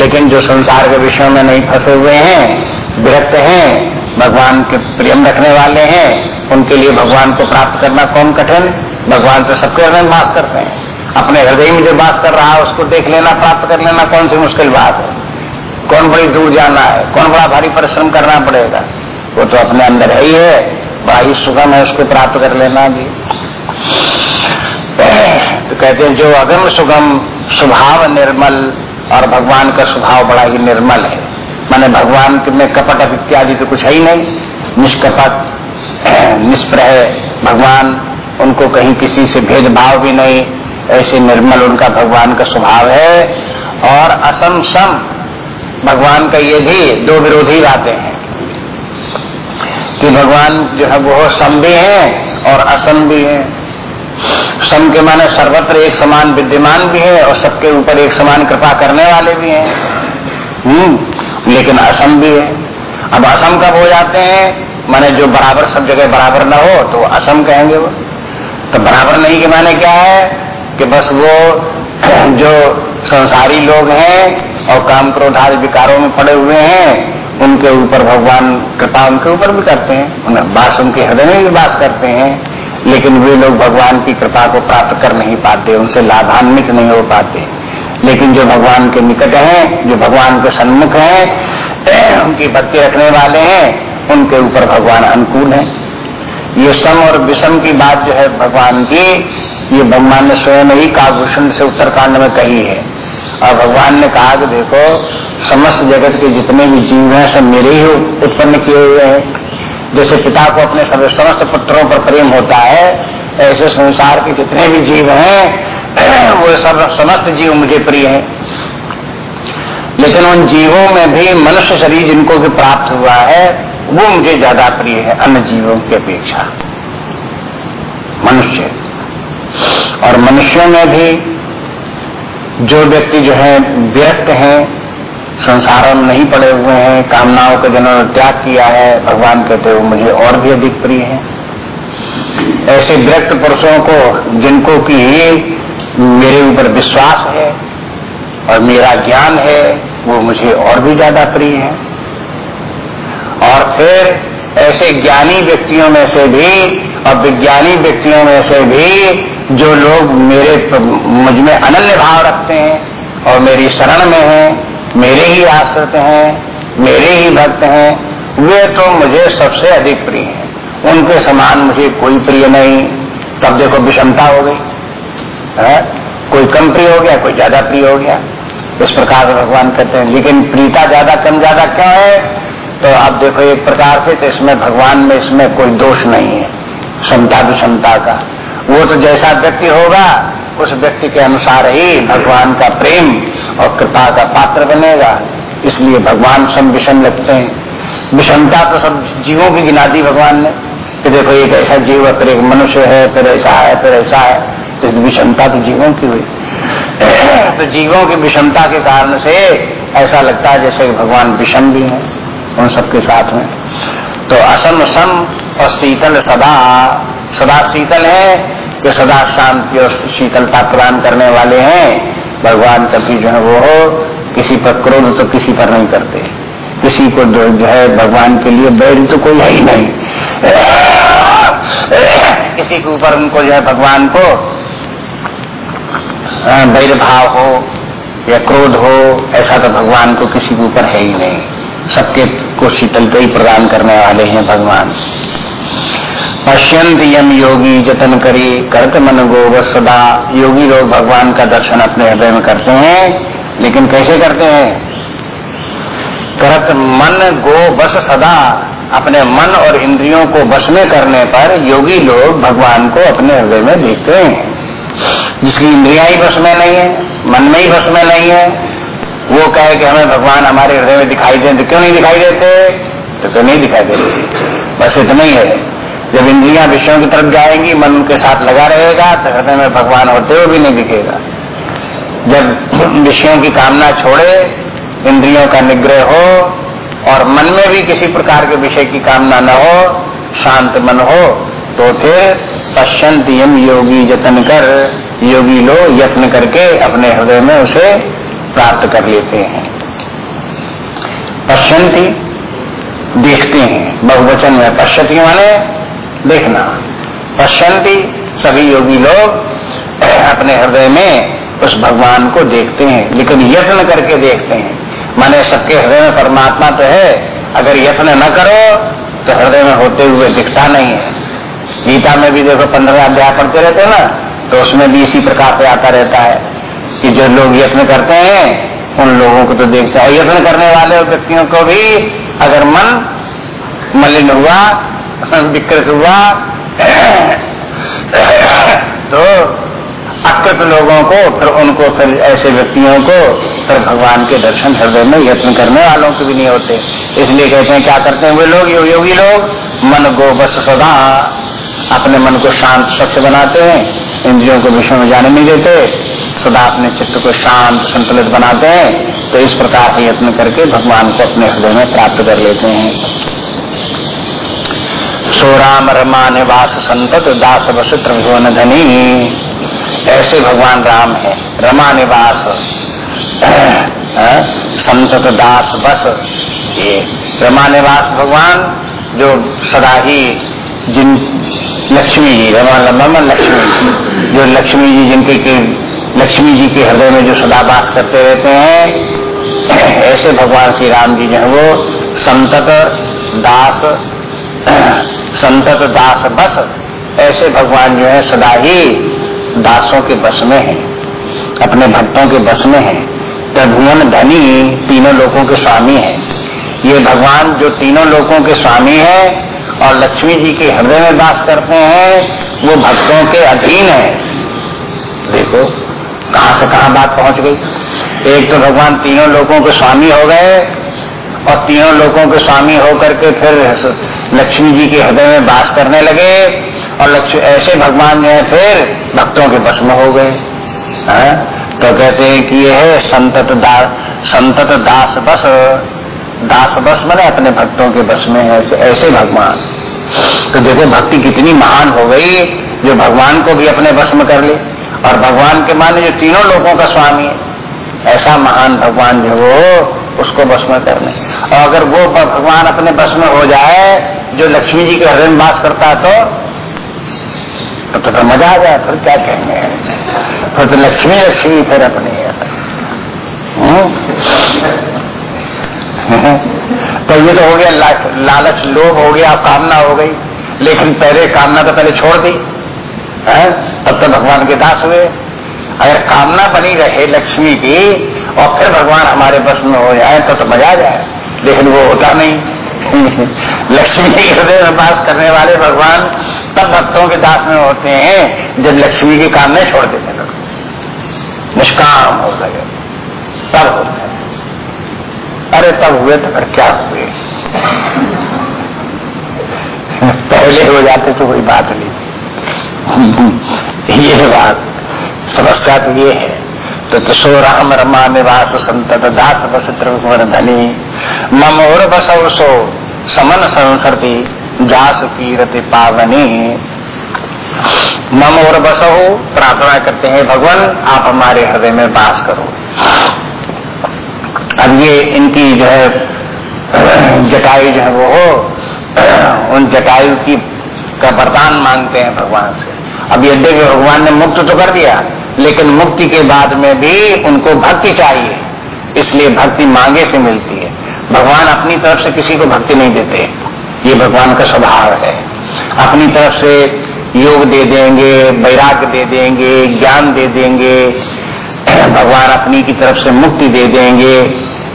लेकिन जो संसार के विषयों में नहीं फंसे हुए हैं, विरक्त हैं, भगवान के प्रेम रखने वाले हैं, उनके लिए भगवान को प्राप्त करना कौन कठिन? भगवान तो सबके हृदय वास करते हैं। अपने हृदय में जो वास कर रहा है, उसको देख लेना, प्राप्त कर लेना कौन सी मुश्किल बात है? कौन बड़ी दूर जाना है? कौन बड़ा भारी परिश्रम करना पड़ेगा? वो तो अपने अंदर है ही है। बाही सुगम है, उसको प्राप्त कर लेना जी। तो कहते हैं, जो अगम सुगम, स्वभाव निर्मल और भगवान का स्वभाव बड़ा ही निर्मल है। माने भगवान में कपट इत्यादि तो कुछ है ही नहीं। निष्कपट, निष्प्रह भगवान, उनको कहीं किसी से भेदभाव भी नहीं। ऐसे निर्मल उनका भगवान का स्वभाव है। और असम सम भगवान का ये भी दो विरोधी बातें हैं। कि भगवान जो है वो सम भी है और असम भी है। सम के माने सर्वत्र एक समान विद्यमान भी है और सबके ऊपर एक समान कृपा करने वाले भी हैं। हम्म लेकिन असम भी है। अब असम कब हो जाते हैं? माने जो बराबर सब जगह बराबर ना हो तो असम कहेंगे वो। तो बराबर नहीं के माने क्या है? कि बस वो जो संसारी लोग हैं और काम क्रोध विकारों में पड़े हुए हैं, उनके ऊपर भगवान कृपा उनके ऊपर भी करते हैं। उन्हें बास उनके हृदय में भी बास करते हैं। लेकिन वे लोग भगवान की कृपा को प्राप्त कर नहीं पाते, उनसे लाभान्वित नहीं हो पाते। लेकिन जो भगवान के निकट हैं, जो भगवान के सन्मुख हैं, उनकी भक्ति रखने वाले हैं, उनके ऊपर भगवान अनुकूल है। ये सम और विषम की बात जो है भगवान की, ये भगवान ने स्वयं ही काभूषण से उत्तरकांड में कही है। और भगवान ने कहा कि देखो, समस्त जगत के जितने भी जीव हैं, सब मेरे ही उत्पन्न किए हुए हैं। जैसे पिता को अपने समस्त पुत्रों पर प्रेम होता है, ऐसे संसार के जितने भी जीव हैं, वो सब समस्त जीव मुझे प्रिय हैं। लेकिन उन जीवों में भी मनुष्य शरीर जिनको भी प्राप्त हुआ है, वो मुझे ज़्यादा प्रिय है, अन्य जीवों की अपेक्षा। मनुष्य। और मनुष्यों में भी जो व्यक्ति जो है, व्यक्त हैं संसारों में नहीं पड़े हुए हैं, कामनाओं का जिन्होंने त्याग किया है, भगवान कहते हो मुझे और भी अधिक प्रिय है। ऐसे व्यक्त पुरुषों को, जिनको कि मेरे ऊपर विश्वास है और मेरा ज्ञान है, वो मुझे और भी ज़्यादा प्रिय है। और फिर ऐसे ज्ञानी व्यक्तियों में से भी, और विज्ञानी व्यक्तियों में से भी, जो लोग मेरे मुझमें अनन्य भाव रखते हैं और मेरी शरण में हैं मेरे ही आश्रित हैं, मेरे ही भक्त हैं, वे तो मुझे सबसे अधिक प्रिय हैं। उनके समान मुझे कोई प्रिय नहीं। तब देखो विषमता हो गई। है? कोई कम प्रिय हो गया, कोई ज़्यादा प्रिय हो गया। इस प्रकार भगवान कहते हैं, लेकिन प्रीता ज़्यादा, कम ज़्यादा क्यों है? तो अब देखो एक प्रकार से तो इसमें भगवान में इसमें कोई दोष नहीं है। क्षमता विषमता का। वो तो जैसा व्यक्ति होगा, उस व्यक्ति के अनुसार ही भगवान का प्रेम और कृपा का पात्र बनेगा। इसलिए भगवान सम विषम लगते हैं। विषमता तो सब जीवों की गिना दी भगवान ने। कि देखो, एक ऐसा जीव है फिर एक मनुष्य है, फिर ऐसा है, फिर ऐसा है तो विषमता तो जीवों की हुई। तो जीवों की विषमता के कारण से ऐसा लगता है जैसे भगवान विषम भी हैं, उन सबके साथ में। तो असम सम और शीतल सदा। सदा शीतल है, जो सदा शांति और शीतलता प्रदान करने वाले हैं। भगवान कभी जो है वो किसी पर क्रोध तो किसी पर नहीं करते। किसी को जो है भगवान के लिए बैर तो कोई है ही नहीं। किसी के ऊपर उनको जो है भगवान को बैर भाव हो या क्रोध हो, ऐसा तो भगवान को किसी के ऊपर है ही नहीं। सबके को शीतलता ही प्रदान करने वाले हैं भगवान। पश्यंत यम योगी जतन करी करत मन गो सदा। योगी लोग भगवान का दर्शन अपने हृदय में करते हैं लेकिन कैसे करते हैं? करत मन गो बस सदा अपने मन और इंद्रियों को बस में करने पर योगी लोग भगवान को अपने हृदय में देखते हैं। जिसकी इंद्रिया ही बस में नहीं है मन में ही बस में नहीं है वो कहे कि हमें भगवान हमारे हृदय में दिखाई देते क्यों नहीं दिखाई देते? तो, तो नहीं दिखाई देते। बस इतना ही है। जब इंद्रियाँ विषयों की तरफ़ जाएँगी, मन उनके साथ लगा रहेगा तो हृदय में भगवान होते हुए भी नहीं दिखेगा। जब विषयों की कामना छोड़े, इंद्रियों का निग्रह हो, और मन में भी किसी प्रकार के विषय की कामना न हो, शांत मन हो तो फिर पश्चंत यम योगी जतन कर, योगी लोग यत्न करके अपने हृदय में उसे प्राप्त कर लेते हैं। पश्चंती देखते हैं, बहुवचन में पश्यती माने देखना। पश्चंती सभी योगी लोग अपने हृदय में उस भगवान को देखते हैं, लेकिन यत्न करके देखते हैं। माने सबके हृदय में परमात्मा तो है, अगर यत्न न करो तो हृदय में होते हुए दिखता नहीं है। गीता में भी देखो पंद्रह अध्याय पढ़ते रहते हैं ना तो उसमें भी इसी प्रकार से आता रहता है कि जो लोग यत्न करते हैं, उन लोगों को तो देखते हैं। यत्न करने वाले व्यक्तियों को भी अगर मन मलिन हुआ विकृत हुआ। तो अकृत लोगों को फिर उनको फिर ऐसे व्यक्तियों को फिर भगवान के दर्शन हृदय में यत्न करने वालों को भी नहीं होते। इसलिए कहते हैं क्या करते हैं वे लोग यो, योगी लोग? मन को बस सदा अपने मन को शांत स्वच्छ बनाते हैं। इंद्रियों को विषय में जाने नहीं देते। सदा अपने चित्त को शांत संतुलित बनाते हैं। तो इस प्रकार से यत्न करके भगवान को अपने हृदय में प्राप्त कर लेते हैं। सो राम निवास संतत दास बस त्रिभुवन धनी ऐसे भगवान राम है रमा निवास संतत दास बस ये रमा निवास भगवान जो सदा ही जिन लक्ष्मी जी रमा रमा लक्ष्मी जो लक्ष्मी जी जिनके के, लक्ष्मी जी के हृदय में जो सदा वास करते रहते हैं, ऐसे भगवान श्री राम जी जो है वो संतत दास संतत दास बस, ऐसे भगवान जो है सदा ही दासों के बस में है, अपने भक्तों के बस में है। त्रिभुवन धनी तीनों लोगों के स्वामी है। ये भगवान जो तीनों लोगों के स्वामी है और लक्ष्मी जी के हृदय में वास करते हैं, वो भक्तों के अधीन है। देखो, कहाँ से कहाँ बात पहुँच गई? एक तो भगवान तीनों लोगों के स्वामी हो गए और तीनों लोगों के स्वामी होकर के फिर लक्ष्मी जी के हृदय में वास करने लगे और लक्ष्मी, ऐसे भगवान जो है, फिर भक्तों के बस में हो गए। हाँ? तो कहते हैं कि यह है संतत दास संतत दास बस। दास बस बने अपने भक्तों के बस में ऐसे ऐसे भगवान। तो देखो भक्ति कितनी महान हो गई, जो भगवान को भी अपने बस में कर ले। और भगवान के माने जो तीनों लोगों का स्वामी है, ऐसा महान भगवान जो वो उसको बस में कर और अगर वो भगवान अपने बस में हो जाए जो लक्ष्मी जी के हृदय में वास करता है तो तो, तो फिर मज़ा आ जाए फिर क्या कहेंगे? फिर तो लक्ष्मी लक्ष्मी फिर अपनी हम्म? तो ये तो हो गया ला, लालच लोभ हो गया कामना हो गई। लेकिन पहले कामना तो पहले छोड़ दी। है? तब तो भगवान के दास हुए। अगर कामना बनी रहे लक्ष्मी की और फिर भगवान हमारे बस में हो जाए तो, मज़ा आ जाए। लेकिन वो होता नहीं। लक्ष्मी के हृदय में वास करने वाले भगवान तब भक्तों के दास में होते हैं जब लक्ष्मी के कामना छोड़ देते निष्काम हो गए। तब होते हैं। अरे तब हुए तो फिर क्या हुए? पहले हो जाते तो कोई बात नहीं। ये बात। समस्या तो ये है। तो तसो राम रमा निवास संतत दास बस त्रिभुवन धनी मम और बसव सो समन संसरती जास कीरति पावनी। मम और बसो प्रार्थना करते हैं, भगवान, आप हमारे हृदय में बास करो। अब ये इनकी जो है, जटायु जो है वो हो, उन जटायु की का वरदान मांगते हैं भगवान से। अब यद्यपि भगवान ने मुक्त तो कर दिया लेकिन मुक्ति के बाद में भी उनको भक्ति चाहिए। इसलिए भक्ति मांगे से मिलती है। भगवान अपनी तरफ़ से किसी को भक्ति नहीं देते। ये भगवान का स्वभाव है। अपनी तरफ़ से योग दे देंगे, वैराग्य दे देंगे, ज्ञान दे देंगे, भगवान अपनी की तरफ़ से मुक्ति दे देंगे।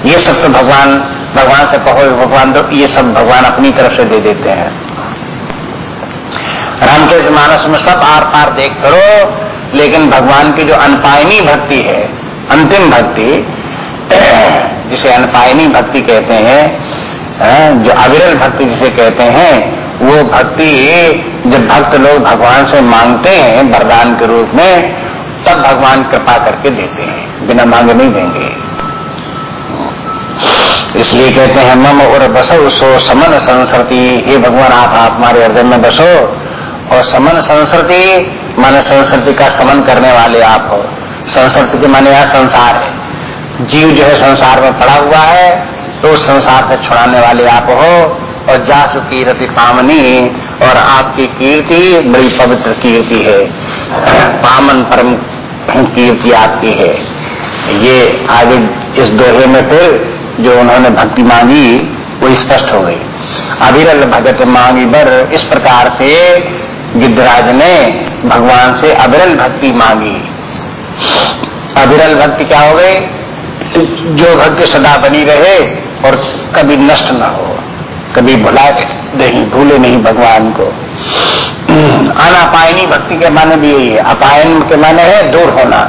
ये सब तो भगवान भगवान से कहो, भगवान तो ये सब भगवान अपनी तरफ़ से दे देते हैं। रामचरित मानस में सब आर पार देख करो। लेकिन भगवान की जो अनपायनी भक्ति है, अंतिम भक्ति, जिसे अनपायनी भक्ति कहते हैं जो अविरल भक्ति जिसे कहते हैं, वो भक्ति जब भक्त लोग भगवान से मांगते हैं वरदान के रूप में, तब भगवान कृपा करके देते हैं, बिना मांगे नहीं देंगे। इसलिए कहते हैं, मम और बसो सो समन संसरती, हे भगवान, आप हमारे हृदय में बसो, और समन संस्कृति माने संस्कृति का समन करने वाले आप हो। संस्कृति के माने यह संसार है। जीव जो है संसार में पड़ा हुआ है तो उस संसार से छुड़ाने वाले आप हो। और जासु कीर्ति पामनी, और आपकी कीर्ति बड़ी पवित्र कीर्ति है। पामन परम कीर्ति आपकी है। ये आगे इस दोहे में फिर जो उन्होंने भक्ति मांगी, वो स्पष्ट हो गई। अविरल भगत मांगी बर, इस प्रकार से गिद्धराज ने भगवान से अविरल भक्ति मांगी। अविरल भक्ति क्या हो गई? जो भक्ति सदा बनी रहे और कभी नष्ट ना हो, कभी भुला नहीं, भूले नहीं भगवान को। अनापायनी भक्ति के माने भी यही है। अपायन के माने है दूर होना।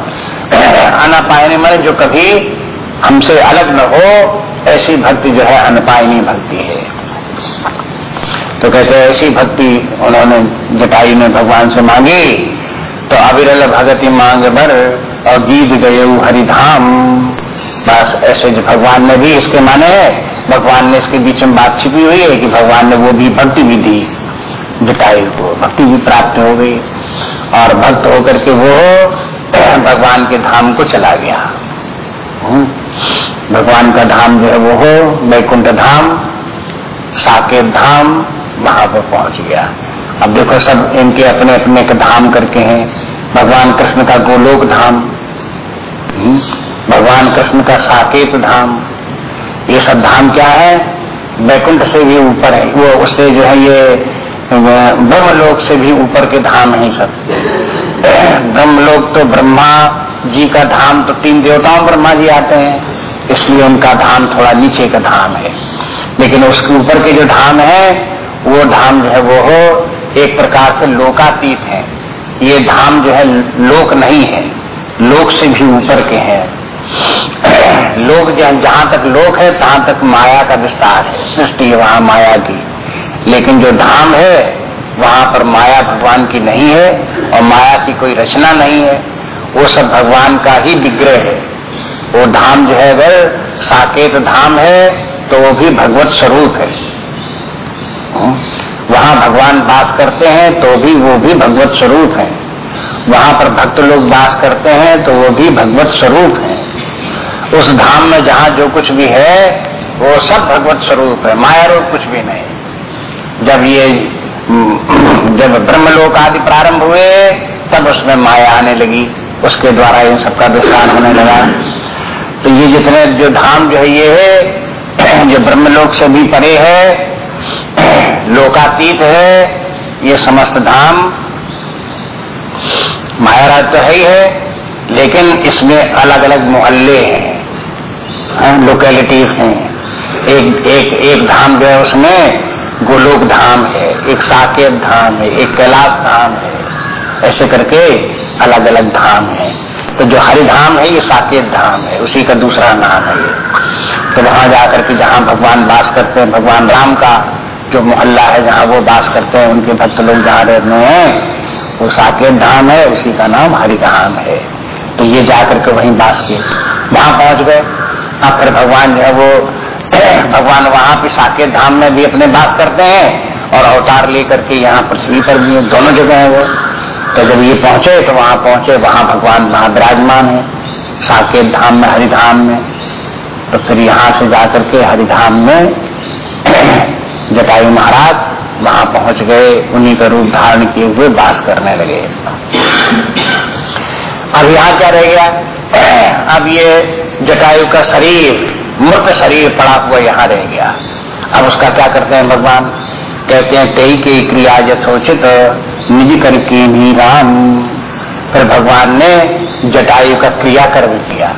अनापायनी माने जो कभी हमसे अलग न हो, ऐसी भक्ति जो है अनपायनी भक्ति है। तो कहते ऐसी भक्ति उन्होंने जटाई में भगवान से मांगी। तो अविरल भगति मांग भर और गीत गए हरिधाम। बस ऐसे जो भगवान ने भी इसके माने, भगवान ने इसके बीच में बात छिपी हुई है कि भगवान ने वो भी भक्ति भी दी जटायु को भक्ति भी प्राप्त हो गई। और भक्त होकर के वो भगवान के धाम को चला गया। हम्म। भगवान का धाम जो है वो हो, वैकुंठ धाम, साकेत धाम वहाँ पर पहुँच गया। अब देखो सब इनके अपने अपने धाम करके हैं। भगवान कृष्ण का गोलोक धाम हम्म। भगवान कृष्ण का साकेत धाम। ये सब धाम क्या है? वैकुंठ से भी ऊपर है। वो उससे जो है ये ब्रह्मलोक से भी ऊपर के धाम है सब। ब्रह्मलोक तो ब्रह्मा जी का धाम तो तीन देवताओं ब्रह्मा जी आते हैं। इसलिए उनका धाम थोड़ा नीचे का धाम है। लेकिन उसके ऊपर के जो धाम है वो धाम जो है, वो हो, एक प्रकार से लोकातीत है। ये धाम जो है, लोक नहीं है। लोक से भी ऊपर के हैं। लोग जहाँ तक लोक है, तहां तक माया का विस्तार है। सृष्टि वहाँ माया की। लेकिन जो धाम है, वहाँ पर माया भगवान की नहीं है और माया की कोई रचना नहीं है। वो सब भगवान का ही विग्रह है। वो धाम जो है अगर साकेत धाम है तो वो भी भगवत स्वरूप है? वहाँ भगवान वास करते हैं तो भी वो भी भगवत स्वरूप है। वहाँ पर भक्त लोग वास करते हैं तो वो भी भगवत स्वरूप है। उस धाम में जहाँ जो कुछ भी है, वो सब भगवत स्वरूप है माया रूप कुछ भी नहीं। जब ये, जब ब्रह्मलोक आदि प्रारंभ हुए, तब उसमें माया आने लगी। उसके द्वारा इन सबका विस्तार होने लगा। तो ये जितने जो धाम जो है, ये है, जो ब्रह्मलोक से भी परे है लोकातीत है, ये समस्त धाम। माया राज तो है ही है, लेकिन इसमें अलग अलग मोहल्ले हैं लोकेलिटीज हैं। एक एक एक धाम जो है उसमें गोलोक धाम है, एक साकेत धाम है, एक कैलाश धाम है, ऐसे करके अलग अलग धाम है। तो जो हरिधाम है, ये साकेत धाम है, उसी का दूसरा नाम है। ये तो वहाँ जाकर के जहाँ भगवान वास करते हैं, भगवान राम का जो मोहल्ला है जहाँ वो वास करते हैं, उनके भक्त लोग जहाँ रहते हैं, वो साकेत धाम है, उसी का नाम हरिधाम है। तो ये जाकर के वहीं वास किए। वहाँ पहुँच गए। अब फिर भगवान जो है वो, भगवान वहाँ पे साकेत धाम में भी अपने वास करते हैं और अवतार लेकर के यहाँ पृथ्वी पर भी दोनों जगह है वो। तो जब ये पहुँचे तो वहाँ पहुँचे। वहाँ भगवान वहाँ विराजमान है, साकेत धाम में, हरिधाम में। तो फिर यहाँ से जाकर के हरिधाम में जटायु महाराज वहाँ पहुँच गए, उन्हीं का रूप धारण किए हुए वास करने लगे। अब यहाँ क्या रह गया? अब ये जटायु का शरीर, मृत शरीर पड़ा हुआ यहाँ रह गया। अब उसका क्या करते हैं भगवान? कहते हैं, तेई की क्रिया यथोचित निज करके राम। फिर भगवान ने जटायु का क्रिया कर्म किया।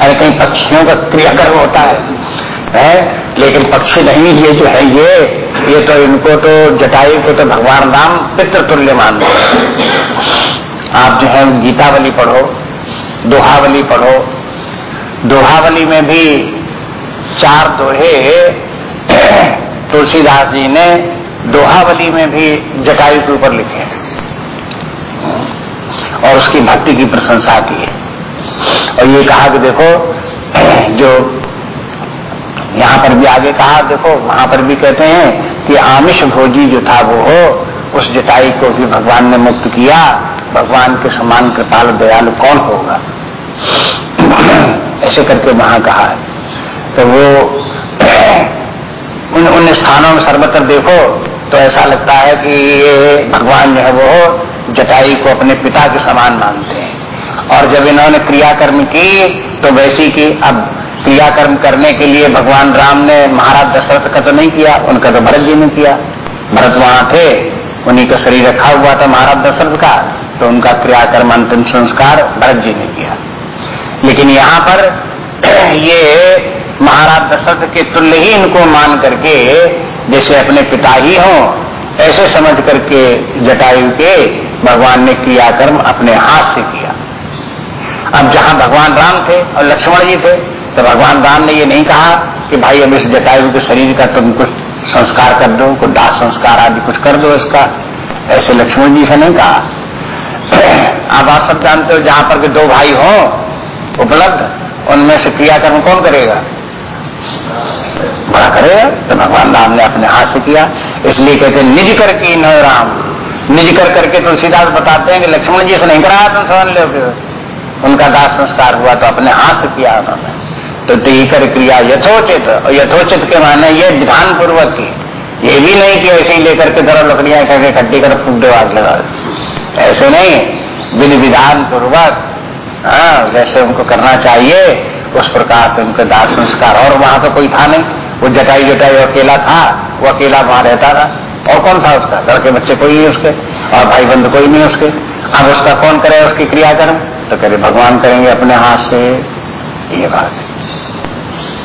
अरे कहीं पक्षियों का क्रिया कर्म होता है। है, लेकिन पक्षी नहीं, ये जो है ये ये तो इनको तो जटायु को तो भगवान राम पितृतुल्य मानते आप जो है गीतावली पढ़ो, दोहावली पढ़ो। दोहावली में भी चार दोहे, तुलसीदास जी ने दोहावली में भी जटायु के ऊपर लिखे हैं। और उसकी भक्ति की प्रशंसा की है। और ये कहा कि देखो, जो यहाँ पर भी आगे कहा, देखो, वहाँ पर भी कहते हैं कि आमिष भोजी जो था वो हो, उस जटाई को भी भगवान ने मुक्त किया। भगवान के समान कृपाल दयालु कौन होगा? ऐसे करके वहाँ कहा है। तो वो उन उन स्थानों में सर्वत्र देखो तो ऐसा लगता है कि ये भगवान जो है वो जटाई को अपने पिता के समान मानते हैं। और जब इन्होंने क्रियाकर्म की तो वैसी की अब क्रियाकर्म करने के लिए भगवान राम ने महाराज दशरथ का तो नहीं किया, उनका तो भरत जी ने किया। भरत वहाँ थे, उन्हीं का शरीर रखा हुआ था महाराज दशरथ का तो उनका क्रियाकर्म, अंतिम संस्कार भरत जी ने किया। लेकिन यहाँ पर ये महाराज दशरथ के तुल्य ही इनको मान करके, जैसे अपने पिता ही हों, ऐसे समझ करके जटायु के भगवान ने क्रियाकर्म अपने हाथ से किया। अब जहाँ भगवान राम थे और लक्ष्मण जी थे तो भगवान राम ने ये नहीं कहा कि भाई अब इस जटायु के शरीर का तुम कुछ संस्कार कर दो, कुछ दाह संस्कार आदि कुछ कर दो इसका। ऐसे लक्ष्मण जी से नहीं कहा। अब आप सब जानते हो, जहाँ पर के दो भाई हो, उपलब्ध, उनमें से क्रियाकर्म कौन करेगा? बड़ा करेगा। तो भगवान राम ने अपने हाथ से किया। इसलिए कहते निज कर की न राम। निज कर करके तुलसीदास बताते हैं कि लक्ष्मण जी से नहीं कराया तुम समझ लो उनका दास संस्कार हुआ तो अपने हाथ से किया उन्होंने। तो ती कर क्रिया यथोचित यथोचित के माने ये विधान पूर्वक की। ये भी नहीं कि ऐसे ही लेकर के धरो लकड़ियाँ करके खड्डी कर फूक दो आग लगा ऐसे नहीं, विधि विधान पूर्वक हाँ जैसे उनको करना चाहिए, उस प्रकार से उनके दास संस्कार। और वहाँ तो कोई था नहीं। वो जटाई जटाई अकेला था, वो अकेला वहाँ रहता था। और कौन था उसका? लड़के बच्चे कोई नहीं उसके, और भाई बंधु कोई नहीं उसके। अब उसका कौन करे उसकी क्रियाकर्म तो करे भगवान करेंगे अपने हाथ से ये बात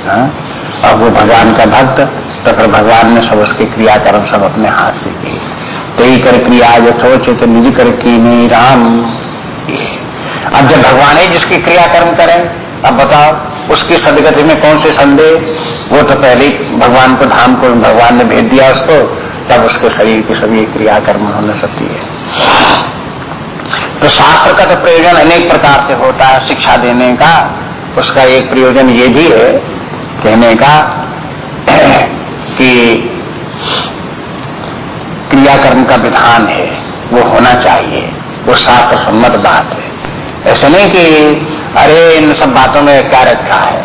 है? हाँ? और वो भगवान का भक्त तो फिर भगवान ने सब उसके क्रियाकर्म सब अपने हाथ से किए। तेई कर क्रिया यथोचित निज कर की नहीं राम। अब जब भगवान ही जिसकी क्रियाकर्म करें, अब बताओ, उसकी सदगति में कौन से संदेह? वो तो पहले भगवान को धाम को भगवान ने भेज दिया उसको, तब उसके शरीर की सभी क्रियाकर्म होने सकती है। तो शास्त्र का तो प्रयोजन अनेक प्रकार से होता है, शिक्षा देने का, उसका एक प्रयोजन ये भी है कहने का कि क्रियाकर्म का विधान है वो होना चाहिए वो शास्त्र सम्मत बात है। ऐसे नहीं कि अरे इन सब बातों में क्या रखा है?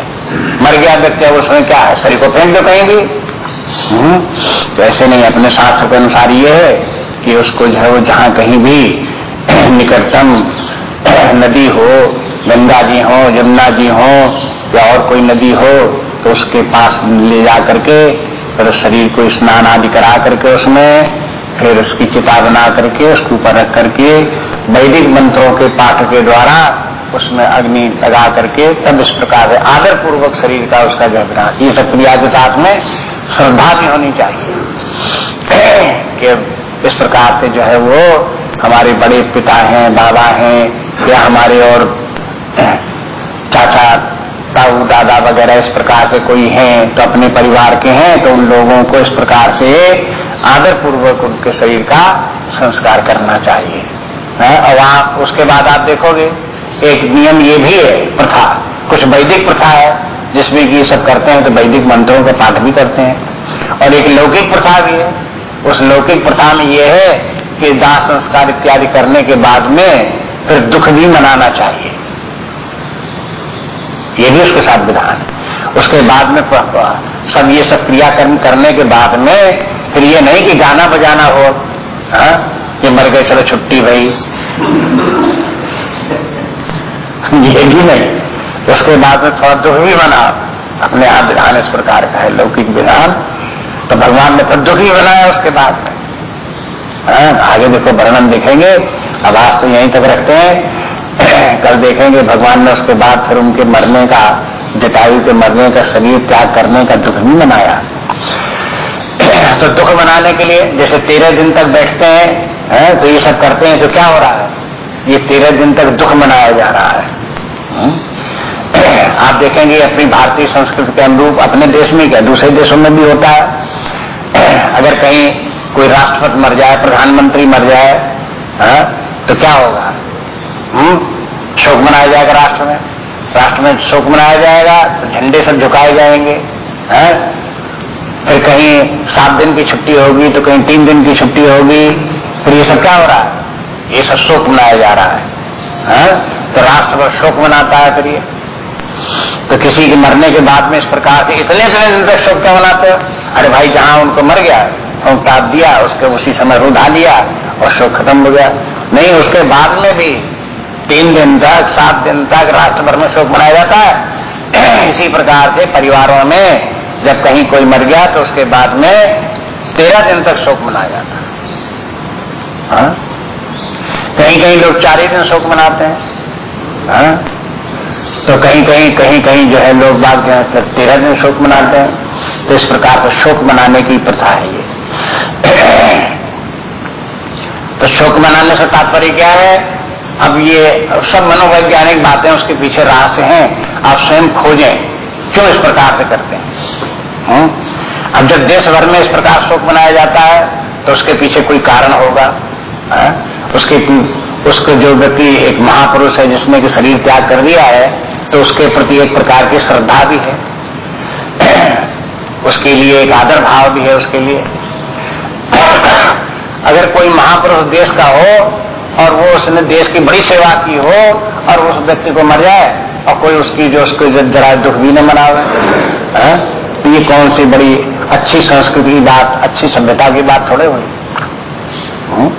मर गया व्यक्ति अब उसमें क्या है? शरीर को फेंक दो कहीं भी हम्म, तो ऐसे नहीं अपने शास्त्र के अनुसार ये है कि उसको जो है वो जहाँ कहीं भी निकटतम नदी हो गंगा जी हो यमुना जी हो या और कोई नदी हो उसके पास ले जा करके, फिर शरीर को स्नान आदि करा करके उसमें, फिर उसकी चिता बना करके, उसके ऊपर रख करके, वैदिक मंत्रों के पाठ के द्वारा उसमें अग्नि लगा करके, तब इस प्रकार से आदर पूर्वक शरीर का उसका जो विनाश ये सब क्रिया के साथ में श्रद्धा भी होनी चाहिए। कि इस प्रकार से जो है वो हमारे बड़े पिता हैं, बाबा हैं, या हमारे और चाचा ताऊ दादा वगैरह इस प्रकार से कोई हैं तो अपने परिवार के हैं तो उन लोगों को इस प्रकार से आदर पूर्वक उनके शरीर का संस्कार करना चाहिए। है? और आप उसके बाद आप देखोगे, एक नियम ये भी है, प्रथा। कुछ वैदिक प्रथा है, जिसमें कि ये सब करते हैं तो वैदिक मंत्रों का पाठ भी करते हैं। और एक लौकिक प्रथा भी है। उस लौकिक प्रथा में ये है कि दाह संस्कार इत्यादि करने के बाद में फिर दुख भी मनाना चाहिए। ये भी उसके साथ विधान उसके बाद में सब ये सब क्रियाकर्म करने के बाद में फिर ये नहीं कि गाना बजाना हो हा? कि मर गए चलो छुट्टी भाई। ये भी नहीं। उसके बाद में थोड़ा दुख भी बना। अपने आप विधान इस प्रकार का है लौकिक विधान। तो भगवान ने फिर दुख बनाया उसके बाद में। हाँ, आगे देखो वर्णन देखेंगे। अब आज तो यहीं तक रखते हैं। कल देखेंगे भगवान ने उसके बाद फिर उनके मरने का जटायु के मरने का शरीर त्याग करने का दुख नहीं मनाया। तो दुख मनाने के लिए जैसे तेरह दिन तक बैठते हैं है, तो ये सब करते हैं तो क्या हो रहा है? ये तेरह दिन तक दुख मनाया जा रहा है। आप देखेंगे अपनी भारतीय संस्कृति के अनुरूप अपने देश में क्या दूसरे देशों में भी होता है। अगर कहीं कोई राष्ट्रपति मर जाए प्रधानमंत्री मर जाए? तो क्या होगा? शोक मनाया जाएगा राष्ट्र में। राष्ट्र में शोक मनाया जाएगा तो झंडे सब झुकाए जाएँगे है? फिर कहीं सात दिन की छुट्टी होगी तो कहीं तीन दिन की छुट्टी होगी फिर ये सब क्या हो रहा है? ये सब शोक मनाया जा रहा है, है? तो राष्ट्र भर शोक मनाता है फिर ये। तो किसी के मरने के बाद में इस प्रकार से इतने इतने दिन तक शोक क्या मनाते अरे भाई जहाँ उनको मर गया तो ताप दिया उसके उसी समय रुधा लिया और शोक खत्म हो गया। नहीं उसके बाद में भी तीन दिन तक, सात दिन तक राष्ट्र भर में शोक मनाया जाता है। इसी प्रकार से परिवारों में जब कहीं कोई मर गया तो उसके बाद में तेरह दिन तक शोक मनाया जाता है। हाँ? कहीं कहीं लोग चार ही दिन शोक मनाते हैं। हाँ? तो कहीं कहीं कहीं कहीं जो है लोग बाग जो है तेरह दिन शोक मनाते हैं। तो इस प्रकार से शोक मनाने की प्रथा है ये। तो शोक मनाने से तात्पर्य क्या है? अब ये सब मनोवैज्ञानिक बातें उसके पीछे रहस्य हैं। आप स्वयं खोजें, क्यों इस प्रकार से करते हैं? हुँ? अब जब देश भर में इस प्रकार शोक मनाया जाता है तो उसके पीछे कोई कारण होगा? है? उसके उसके जो व्यक्ति एक महापुरुष है, जिसने कि शरीर त्याग कर दिया है तो उसके प्रति एक प्रकार की श्रद्धा भी है। उसके लिए एक आदर भाव भी है उसके लिए। अगर कोई महापुरुष देश का हो और वो उसने देश की बड़ी सेवा की हो और उस व्यक्ति को मर जाए और कोई उसकी जो उसको जरा दुख भी न मनावे तो ये कौन सी बड़ी अच्छी संस्कृति की बात, अच्छी सभ्यता की बात थोड़े हुई? हम्म?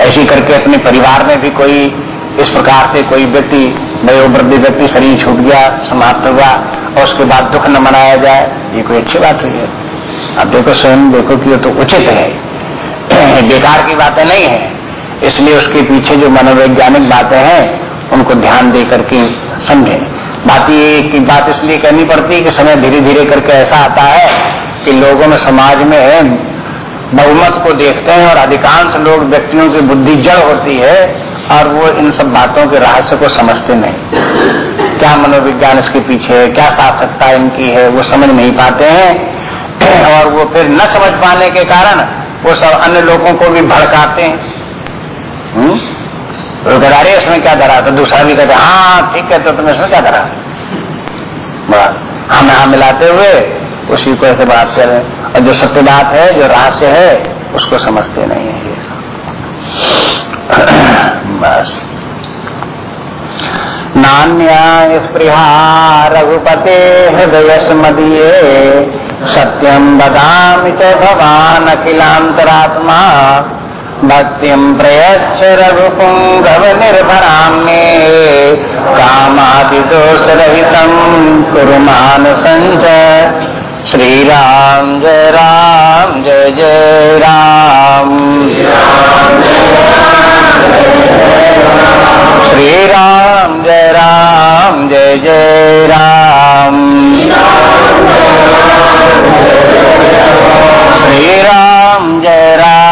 ऐसी करके अपने परिवार में भी कोई इस प्रकार से कोई व्यक्ति, वयोवृद्धि व्यक्ति शरीर छूट गया, समाप्त हुआ और उसके बाद दुख न मनाया जाए, ये कोई अच्छी बात हुई है? अब देखो स्वयं देखो कि तो उचित है। बेकार की बातें नहीं है। इसलिए उसके पीछे जो मनोवैज्ञानिक बातें हैं, उनको ध्यान दे करके समझे। बाकी ये की बात इसलिए कहनी पड़ती है कि समय धीरे धीरे करके ऐसा आता है कि लोगों में समाज में बहुमत को देखते हैं और अधिकांश लोग व्यक्तियों की बुद्धि जड़ होती है और वो इन सब बातों के रहस्य को समझते नहीं। क्या मनोविज्ञान इसके पीछे है? क्या सार्थकता इनकी है? वो समझ नहीं पाते हैं। और वो फिर न समझ पाने के कारण वो सब अन्य लोगों को भी भड़काते हैं। हम्म? अरे इसमें क्या धरा? तो दूसरा भी कहते हाँ ठीक है तो तुम्हें इसमें क्या धरा? बस, हम हाँ मिलाते हुए उसी को ऐसे बात करें और जो सत्य बात है, जो रहस्य है, उसको समझते नहीं है बस। नान्या स्पृहा रघुपते हृदय स्मदीये सत्यम बदामि च भवान अखिलांतरात्मा भक्तिम प्रयच्छ रघुपुंगव निर्भराम मे कामादिदोष रहितम कुरुमान संचय श्री राम जय राम, जय जय राम। श्री राम जय राम, जय जय राम। श्री राम जय राम।